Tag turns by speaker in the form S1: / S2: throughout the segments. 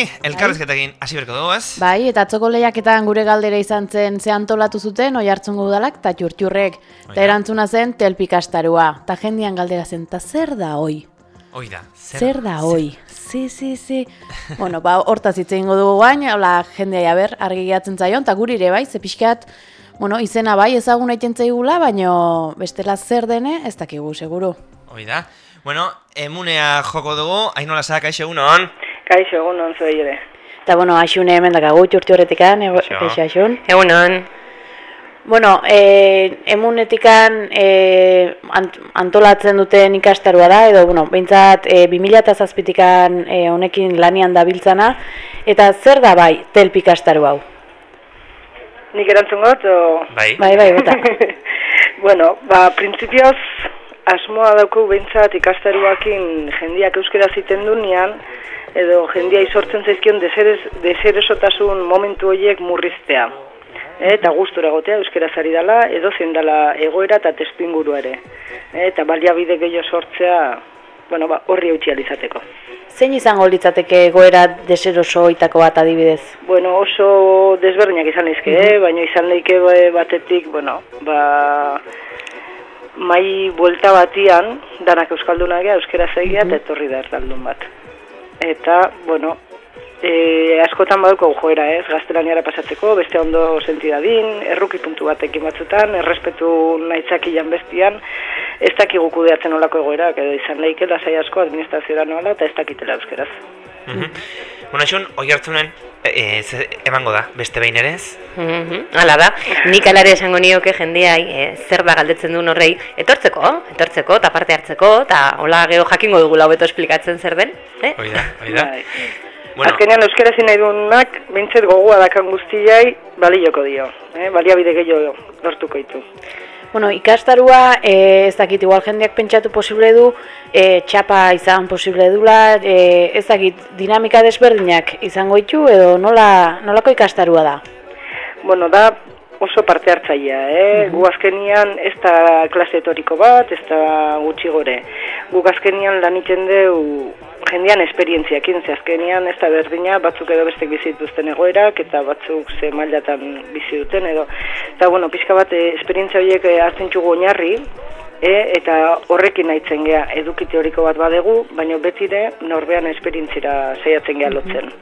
S1: Argi, elkarrezketakin hasi berko dugu, ez?
S2: Bai, eta atzoko lehiaketan gure galdera izan zen ze antolatu zuten oi hartzungo udalak eta txurtxurrek. Eta erantzuna zen telpikastarua. Ta jendian galdera zen, ta zer da hoi?
S1: Hoi da.
S2: Zer, da hoi? Si, si, si. bueno, ba, hortaz hitz egingo dugu bain, hola, jendea jaber, argi gehatzen zaion, eta guri ere bai, ze pixkat, bueno, izena bai ezagun egiten zaigula, baino bestela zer dene, ez dakigu, seguru.
S1: Hoi da. Bueno, emunea joko dugu, hainola zaka egunon.
S3: Kaixo egunon zuei ere.
S2: Eta, bueno, asune hemen dakagu, txurti horretikan, kaixo asun.
S4: Egunon.
S2: Bueno, e, emunetikan e, ant, antolatzen duten ikastarua da, edo, bueno, behintzat, e, 2000 e, honekin lanian dabiltzana, eta zer da bai, telp ikastaru hau?
S3: Nik erantzun got, o...
S1: Bai.
S2: Bai, bai, bota.
S3: bueno, ba, printzipioz, asmoa dauko behintzat ikastaruakin jendiak euskera ziten dunean, edo jendia izortzen zaizkion deseresotasun momentu horiek murriztea eta gustura egotea euskera zari dela, edo zein dela egoera eta testu ere. Eta baliabide gehiago sortzea, bueno, ba, horri eutxi alizateko.
S2: Zein izango litzateke egoera deseroso itako bat adibidez?
S3: Bueno, oso desberdinak izan izke, mm -hmm. baina izan leike batetik, bueno, ba, mai buelta batian, danak euskaldunak euskera zeigia, mm -hmm. eta etorri da erdaldun bat. Eta, bueno, e, askotan baduko joera ez, gaztelaniara pasatzeko, beste ondo sentidadin, erruki puntu batekin batzutan, errespetu nahitzaki bestian, ez dakigu kudeatzen olako egoera, edo izan lehike lasai asko administrazioa noala eta ez dakitela euskeraz.
S1: Mm -hmm. Bueno, esun, oi hartzunen, e, emango da, beste behin ere ez?
S4: Mm Hala da, nik alare esango nioke jendeai e, zer da galdetzen duen horrei, etortzeko, etortzeko, eta parte hartzeko, eta hola geho jakingo dugu lau esplikatzen zer den.
S1: Eh? Oida, oida. Bai.
S3: Bueno. Azkenean euskera nahi duenak, bintzet gogoa dakan guztiai, balioko dio. Eh? Baliabide gehiago lortuko ditu.
S2: Bueno, ikastarua, e, ez dakit, igual jendeak pentsatu posible du, e, txapa izan posible dula, e, ez dakit, dinamika desberdinak izango ditu, edo nola, nolako ikastarua da?
S3: Bueno, da oso parte hartzaia, eh? Mm Gu azkenian ez da klase etoriko bat, ez da gutxi gore. Gu azkenian lan iten jendean esperientziakin, ze azkenian ez da berdina, batzuk edo bestek bizituzten egoerak, eta batzuk ze mailatan bizi duten, edo, eta bueno, pixka bat, eh, esperientzia horiek eh, hartzen txugu oinarri, e, eta horrekin nahitzen gea eduki teoriko bat badegu, baina betire norbean esperientzira zeiatzen gea lotzen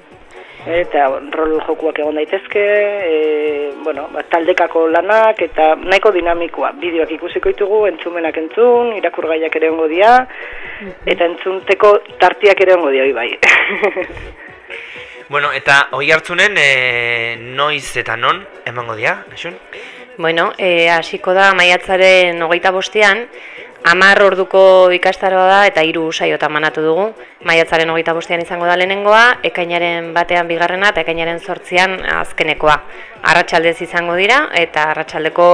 S3: eta rol jokuak egon daitezke, e, bueno, ba, taldekako lanak eta nahiko dinamikoa. Bideoak ikusiko ditugu, entzumenak entzun, irakurgaiak ere ongo dia, eta entzunteko tartiak ere ongo dia, bai.
S1: bueno, eta hoi hartzunen, e, noiz eta non emango dia, esun?
S4: Bueno, e, hasiko da maiatzaren hogeita bostean, Amar orduko ikastaroa da eta hiru saiota manatu dugu. Maiatzaren hogeita bostean izango da lehenengoa, ekainaren batean bigarrena eta ekainaren sortzian azkenekoa. Arratxaldez izango dira eta arratsaldeko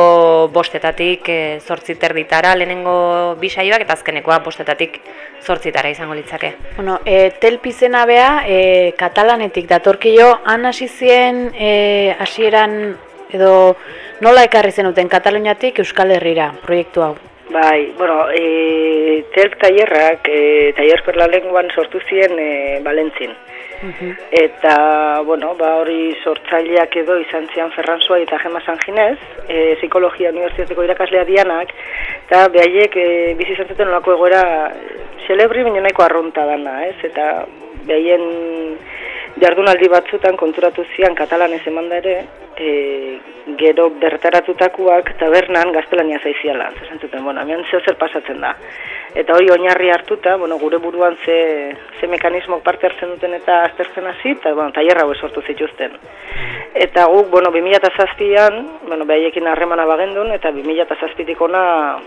S4: bostetatik e, eh, zortziter ditara lehenengo bi saioak eta azkenekoa bostetatik zortzitara izango litzake.
S2: Bueno, e, telpizena bea, e, katalanetik datorkio, han hasi zien e, hasieran edo nola ekarri zenuten Kataluniatik Euskal Herrira proiektu hau?
S3: Bai, bueno, e, telp taierrak, e, taier perla lenguan sortu ziren e, Balentzin. Eta, bueno, ba, hori sortzaileak edo izan zian Ferranzua eta Gema San Ginez, e, psikologia universitateko irakaslea dianak, eta behaiek e, bizi izan zuten olako egoera celebri, baina nahiko arrunta dana, ez? Eta behaien jardunaldi batzutan konturatu zian katalanez eman da ere, e, gero bertaratutakoak tabernan gaztelania zaiziala. Zerzentzuten, bueno, hemen zeo zer pasatzen da. Eta hori oinarri hartuta, bueno, gure buruan ze, ze mekanismok parte hartzen duten eta aztertzen hasi, eta bueno, taierra sortu zituzten. Eta guk, bueno, 2007an, bueno, behaiekin harremana bagendun, eta 2007tik ona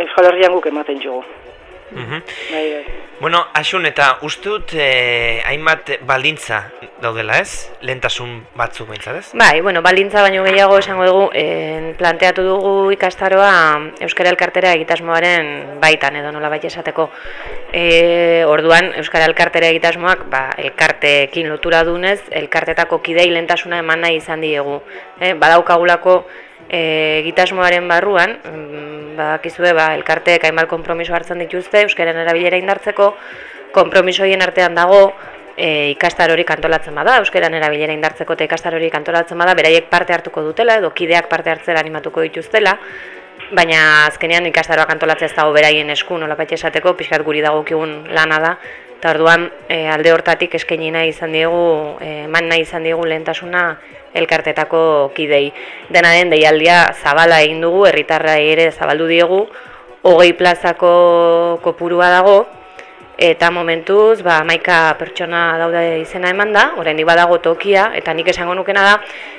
S3: Euskal Herrian guk ematen jugu.
S1: Mhm. Bai. Bueno, asun eta ustut eh, hainbat baldintza daudela ez? Lentasun batzuk behintzat ez?
S4: Bai, bueno, baldintza baino gehiago esango dugu, eh, planteatu dugu ikastaroa Euskara Elkartera egitasmoaren baitan edo nola baita esateko. Eh, orduan, Euskara Elkartera egitasmoak ba, elkartekin lotura dunez, elkartetako kidei lentasuna eman nahi izan diegu. Eh, badaukagulako e, egitasmoaren barruan, mm, badakizue ba, elkarteek hainbat konpromiso hartzen dituzte, euskaren erabilera indartzeko, konpromisoien artean dago, e, ikastar hori kantolatzen bada, euskeran erabilera indartzeko eta ikastar hori kantolatzen bada, beraiek parte hartuko dutela edo kideak parte hartzera animatuko dituztela, baina azkenean ikastaroa kantolatzea ez dago beraien esku, nola baita esateko, pixkat guri dagokigun lana da, eta orduan e, alde hortatik eskaini nahi izan diegu, e, eman nahi izan diegu lehentasuna elkartetako kidei. Dena den, deialdia zabala egin dugu, herritarra ere zabaldu diegu, hogei plazako kopurua dago, eta momentuz, ba, maika pertsona daude izena eman da, orain badago tokia, eta nik esango nukena da,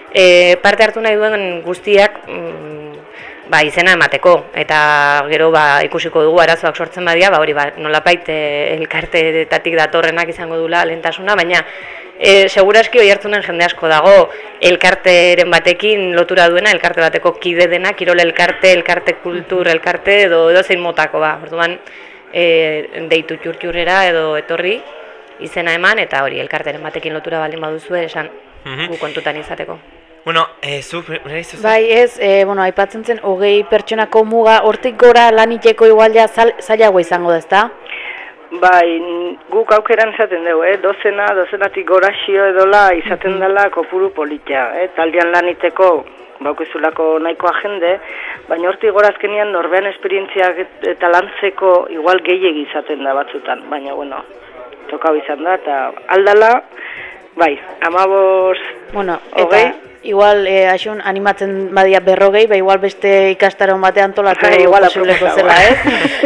S4: e, parte hartu nahi duen guztiak mm, ba, izena emateko, eta gero ba, ikusiko dugu arazoak sortzen badia, ba, hori ba, nolapait e, elkarteetatik datorrenak izango dula lentasuna, baina E, Segurazki hori hartzunen jende asko dago, elkarteren batekin lotura duena, elkarte bateko kide dena, kirol elkarte, elkarte kultur, elkarte edo edo motako ba. Orduan, e, deitu txurtxurrera edo etorri izena eman, eta hori elkarteren batekin lotura baldin baduzu esan mm gu kontutan izateko.
S1: Bueno, eh, zu,
S2: Bai, ez, eh, bueno, aipatzen zen, hogei pertsonako muga, hortik gora laniteko igual ja zailago izango da, ezta?
S3: Bai, guk aukeran izaten dugu, eh? dozena, dozenatik goraxio edola izaten mhm. dela kopuru politia. Eh? Taldean laniteko baukizulako nahikoa jende, baina horti gorazkenian norbean esperientziak eta lantzeko igual gehiegi izaten da batzutan, baina bueno, tokau izan da, eta aldala, bai, amabos,
S2: bueno, hogei, igual eh, asun animatzen badia berrogei, ba igual beste ikastaron batean antolatu bai, igual posibleko zela, ez?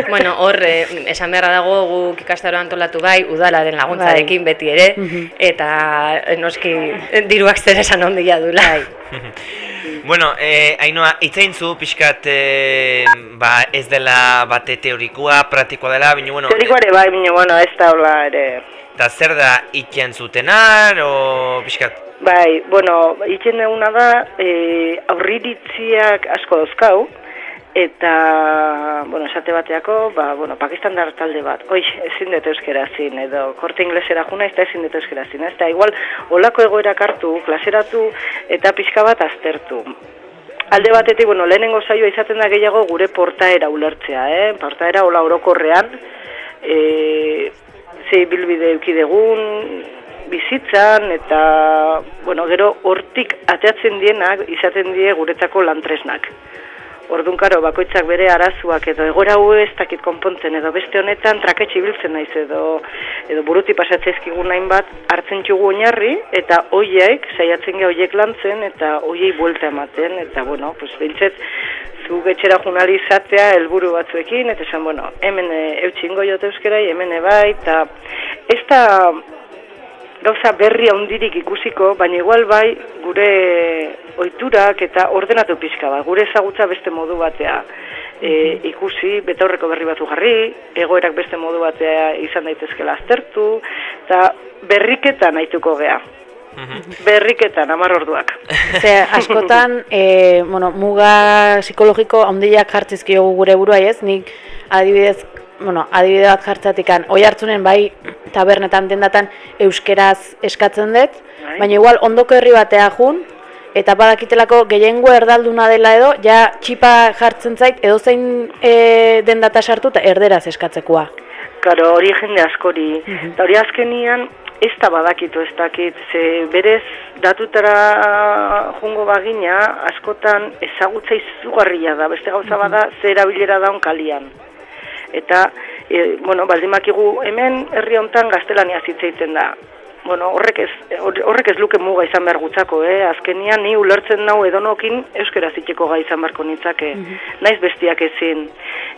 S4: bueno, hor, eh, esan beharra dago guk ikastaro antolatu bai, udalaren laguntzarekin bai. beti ere, eta eh, noski diruak zer esan ondia dula. Bai.
S1: bueno, eh, hainoa, itzain zu, pixkat, eh, ba, ez dela bate teorikoa, praktikoa dela, bine, bueno...
S3: Teorikoa ere bai, bine, bueno, ez da hola ere...
S1: Eta zer da, ikian zutenar, o pixkat,
S3: Bai, bueno, itzen duguna da, e, aurriritziak asko dozkau, eta, bueno, esate bateako, ba, bueno, Pakistan talde bat, oi, ezin dut euskera zin, edo korte inglesera juna, ez da ezin dut euskera zin, ez da, igual, olako egoerak hartu, klaseratu, eta pixka bat aztertu. Alde batetik, bueno, lehenengo zaioa izaten da gehiago gure portaera ulertzea, eh? portaera hola orokorrean, e, zei bilbide eukidegun, bizitzan eta bueno, gero hortik ateatzen dienak izaten die guretzako lantresnak. Orduan karo, bakoitzak bere arazuak edo egora hu ez dakit konpontzen edo beste honetan traketxe biltzen naiz edo edo buruti pasatzezkigun nahin bat hartzen txugu oinarri eta hoiek, saiatzen ge hoiek lantzen eta hoiei buelta ematen eta bueno, pues bintzet zu getxera junalizatea helburu batzuekin eta esan, bueno, hemen e, eutxingo jote euskerai, hemen ebai eta ez da gauza berri handirik ikusiko, baina igual bai gure ohiturak eta ordenatu pixka bat, gure ezagutza beste modu batea e, ikusi, betaurreko berri batzu jarri, egoerak beste modu batea izan daitezkela aztertu, eta berriketan nahituko gea. Berriketan, amar orduak.
S2: Ze, askotan, e, bueno, muga psikologiko handiak jartzizkio gure burua ez, nik adibidez bueno, adibide bat jartzatikan, oi hartzunen bai tabernetan dendatan euskeraz eskatzen dut, bai. baina igual ondoko herri batea jun, eta badakitelako gehiengo erdalduna dela edo, ja txipa jartzen zait, edo zein e, dendata sartu eta erderaz eskatzekoa.
S3: Karo, hori jende askori, mhm. eta hori azkenian, ez da badakitu ez dakit, ze berez datutara jungo bagina, askotan ezagutza izugarria da, beste gauza bada, ze erabilera daun kalian eta e, bueno, baldimakigu hemen herri hontan gaztelania zitzaitzen da. Bueno, horrek ez, horrek ez luke muga izan behar gutzako, eh? azkenian ni ulertzen nau edonokin euskera zitzeko gai izan beharko nitzake, mm naiz bestiak ezin.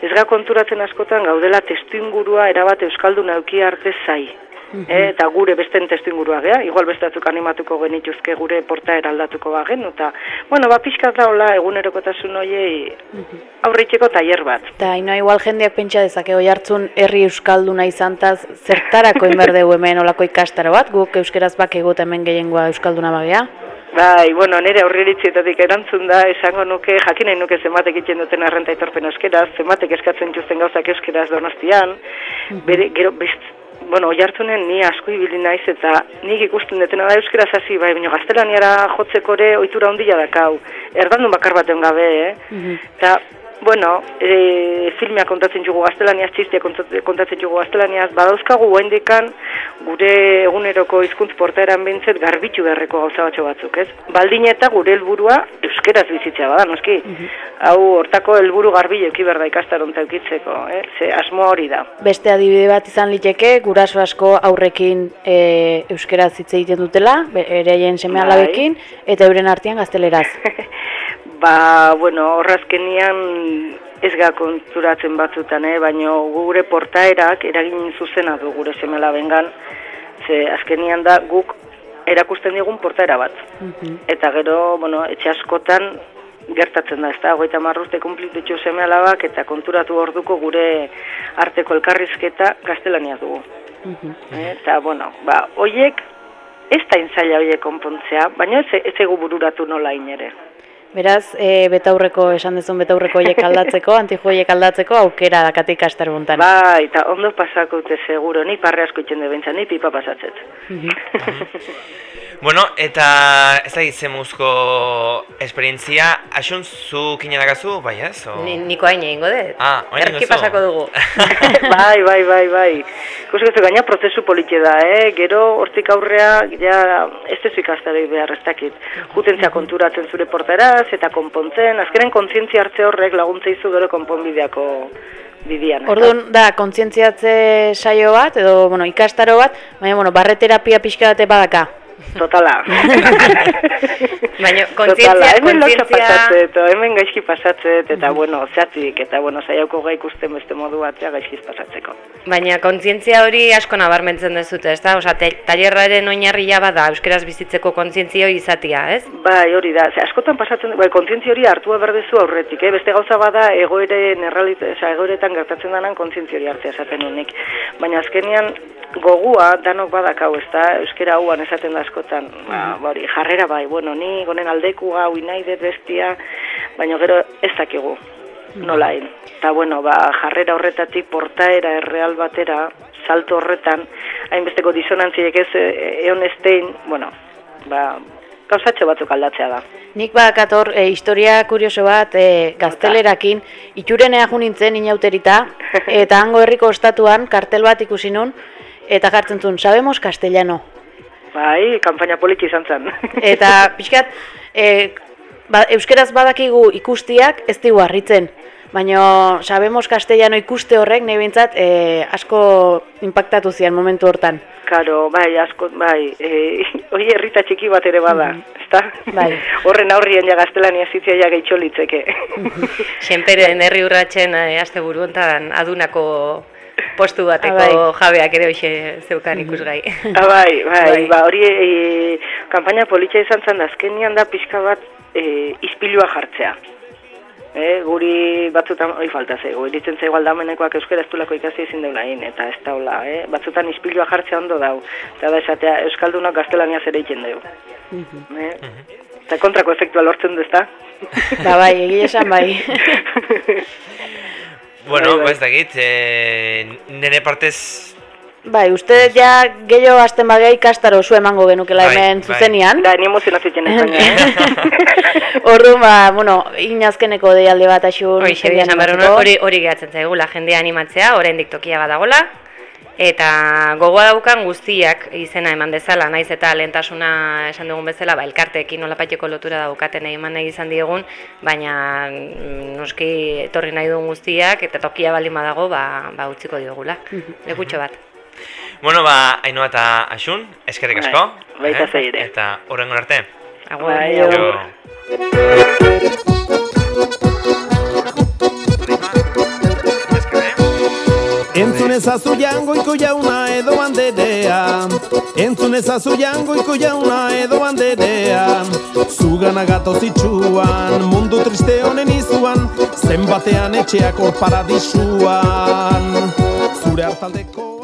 S3: Ez ga konturatzen askotan gaudela testu ingurua erabat euskaldun auki arte zai. Mm eta gure beste testu ingurua gea, igual beste animatuko genituzke gure porta eraldatuko bagen, eta, bueno, ba, pixka da hola egunerokotasun hoiei mm -hmm. aurritxeko taier bat.
S2: Eta, ino, igual jendeak pentsa dezake, oi hartzun herri euskalduna izantaz, zertarako inberdeu hemen olako ikastaro bat, guk euskeraz bak egot hemen gehiengoa euskalduna bagea?
S3: Bai, bueno, nire aurriritzietatik erantzun da, esango nuke, jakinen nuke zematek egiten duten arrenta itorpen euskeraz, zematek eskatzen justen gauzak euskeraz donostian, bere, gero, best, bueno, oiartunen ni asko ibili naiz eta nik ikusten detena da euskera hasi bai, baina gaztelaniara jotzeko ere ohitura handia dakau. Erdandun bakar baten gabe, eh? Mm -hmm. Bueno, e, filmea kontatzen jugu gaztelaniaz, txistia kontatzen jugu gaztelaniaz, badauzkagu guaindikan gure eguneroko hizkuntz portaeran bintzet garbitxu beharreko gauza batxo batzuk, ez? Baldin eta gure helburua euskeraz bizitzea bada, noski? Mhm. Hau, hortako helburu garbi eki berda ikastaron taukitzeko, eh? Ze asmo hori da.
S2: Beste adibide bat izan liteke, guraso asko aurrekin e, euskeraz hitz egiten dutela, ereien seme bai. alabekin, eta euren artean gazteleraz.
S3: Ba, bueno, horrazkenian ez ga konturatzen batzutan, eh? baina gure portaerak eragin zuzena du gure semela bengan, ze azkenian da guk erakusten digun portaera bat. Mhm. Eta gero, bueno, etxe askotan gertatzen da, ez da, goita marruzte kumplitutxo semealabak eta konturatu orduko gure arteko elkarrizketa gaztelania dugu. Mhm. Eta, bueno, ba, oiek, ez da inzaila oiek konpontzea, baina ez, ez egu bururatu nola inere.
S2: Beraz, e, betaurreko, esan dezun betaurreko hiek aldatzeko, antijo hiek aldatzeko, aukera dakatik astar buntan.
S3: Ba, eta ondo pasako dute seguro, ni parre asko itxen de ni pipa pasatzet.
S1: bueno, eta ez da gizem uzko esperientzia, asun zu dagazu, bai ez? O...
S4: Ni, niko hain egingo dut.
S1: Ah,
S4: Erki pasako dugu.
S3: bai, bai, bai, bai. Kusiko gaina prozesu politxe da, eh? Gero, hortik aurrea, ja, ez tezu ikastarek behar ez dakit. Jutentzia konturatzen zure portera, eta konpontzen, azkenen kontzientzia hartze horrek laguntza izu gero konponbideako bidian.
S2: Orduan, da, kontzientziatze saio bat, edo, bueno, ikastaro bat, baina, bueno, barreterapia pixka date badaka.
S3: Totala.
S4: Baina, kontzientzia...
S3: Hemen loza pasatzet, hemen gaizki pasatzet, eta, mm bueno, zehatzik, eta, bueno, zaiauko gai ikusten beste modu batzea gaizkiz pasatzeko.
S4: Baina, kontzientzia hori asko nabarmentzen dezute, ez da? Osa, taierraren oinarria bada, euskeraz bizitzeko kontzientzia hori izatia, ez?
S3: Bai, hori da. Ze, askotan pasatzen, bai, kontzientzia hori hartua berdezu aurretik, eh? Beste gauza bada, egoeren errealitate, egoeretan gertatzen denan kontzientzia hori hartzea esaten honik. Baina, azkenian, gogua danok badakau, ez da, euskera hauan esaten da askotan, ba, bari, jarrera bai, bueno, ni gonen aldeku hau inai dut bestia, baina gero ez dakigu, nolain. Eta, bueno, ba, jarrera horretatik portaera erreal batera, salto horretan, hainbesteko disonantziek ez e, eon estein, bueno, ba, gauzatxo batzuk aldatzea da.
S2: Nik bakator, e, historia kurioso bat e, gaztelerakin, itxurenea junintzen inauterita, eta hango herriko ostatuan kartel bat ikusi nun, Eta jartzen zuen, sabemos castellano.
S3: Bai, kampaina politi izan zen.
S2: Eta, pixkat, e, ba, euskeraz badakigu ikustiak ez digu harritzen. Baina, sabemos castellano ikuste horrek, nahi bintzat, e, asko impactatu zian momentu hortan.
S3: Karo, bai, asko, bai, e, oi herrita txiki bat ere bada, mm -hmm. ezta?
S2: Bai.
S3: Horren aurrien ja gaztelania zitzia ja gaitxolitzeke.
S4: Xenperen herri urratzen, e, azte buruentan adunako postu bateko ah, jabeak ere hoxe zeukan ikusgai.
S3: Ah, bai, bai, ba, hori e, kampaina politxa izan zen, azkenian da pixka bat e, izpilua jartzea. E, guri batzutan, oi falta ze, goi ditzen zego aldamenekoak euskara ez ikasi ezin deula in, eta ez daula, e, batzutan izpilua jartzea ondo dau. Eta da esatea, euskaldunak gaztelania ere itzen dugu. Mhm. E? Eta kontrako efektua lortzen du, ezta?
S2: Ba bai, egia esan bai.
S1: Bueno, bai, bai. ez dakit, e, nire partez...
S2: Bai, uste ja gehiago azten bagai kastaro zu emango genukela bai, hemen bai. zuzenian.
S3: Da, ni emozionatzen ez baina,
S2: eh? Ordu, ba, bueno, inazkeneko deialde bat asun...
S4: Hori, hori gehatzen zaigu, la jendea animatzea, orain diktokia badagola, eta gogoa daukan guztiak izena eman dezala, naiz eta lehentasuna esan dugun bezala, ba, elkarteekin nolapateko lotura daukaten eman nahi izan diegun, baina mm, noski etorri nahi dugun guztiak, eta tokia baldin badago, ba, ba utziko diogula, lekutxo bat.
S1: Bueno, ba, hainua eta asun, eskerrik asko.
S3: Bai, baita eh?
S1: Eta horrengo arte.
S3: Agur. Bai,
S5: Entzun ezazu jangoiko jauna edo banderea Entzun ezazu jangoiko jauna edo banderea Zugana gatoz itxuan, mundu triste honen izuan Zenbatean etxeak hor paradisuan. Zure hartaldeko